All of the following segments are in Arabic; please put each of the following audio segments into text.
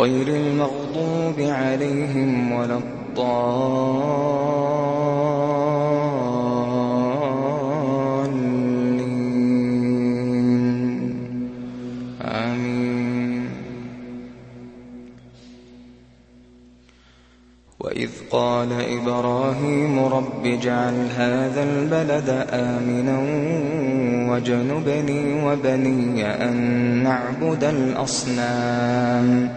غير المغضوب عليهم ولا الضالين. آمين. وإذ قال إبراهيم رب اجعل هذا البلد آمنا وجنبني وبني أن نعبد الأصنام.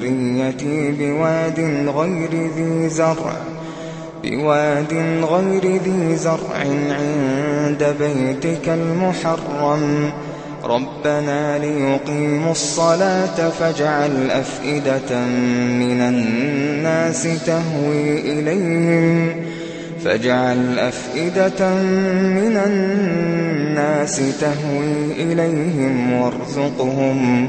ذريتي بواد غير ذي زرع بواد غير ذي زرع عند بيتك المحرم. ربنا ليقيموا الصلاة فاجعل أفئدة من الناس تهوي إليهم. فاجعل أفئدة من الناس تهوي إليهم وارزقهم.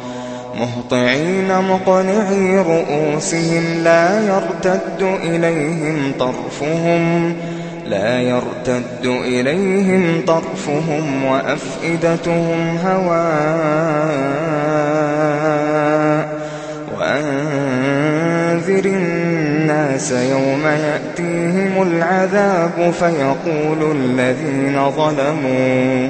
مهطعين مقنعي رؤوسهم لا يرتد إليهم طرفهم لا يرتد إليهم طرفهم وأفئدتهم هواء. وأنذر الناس يوم يأتيهم العذاب فيقول الذين ظلموا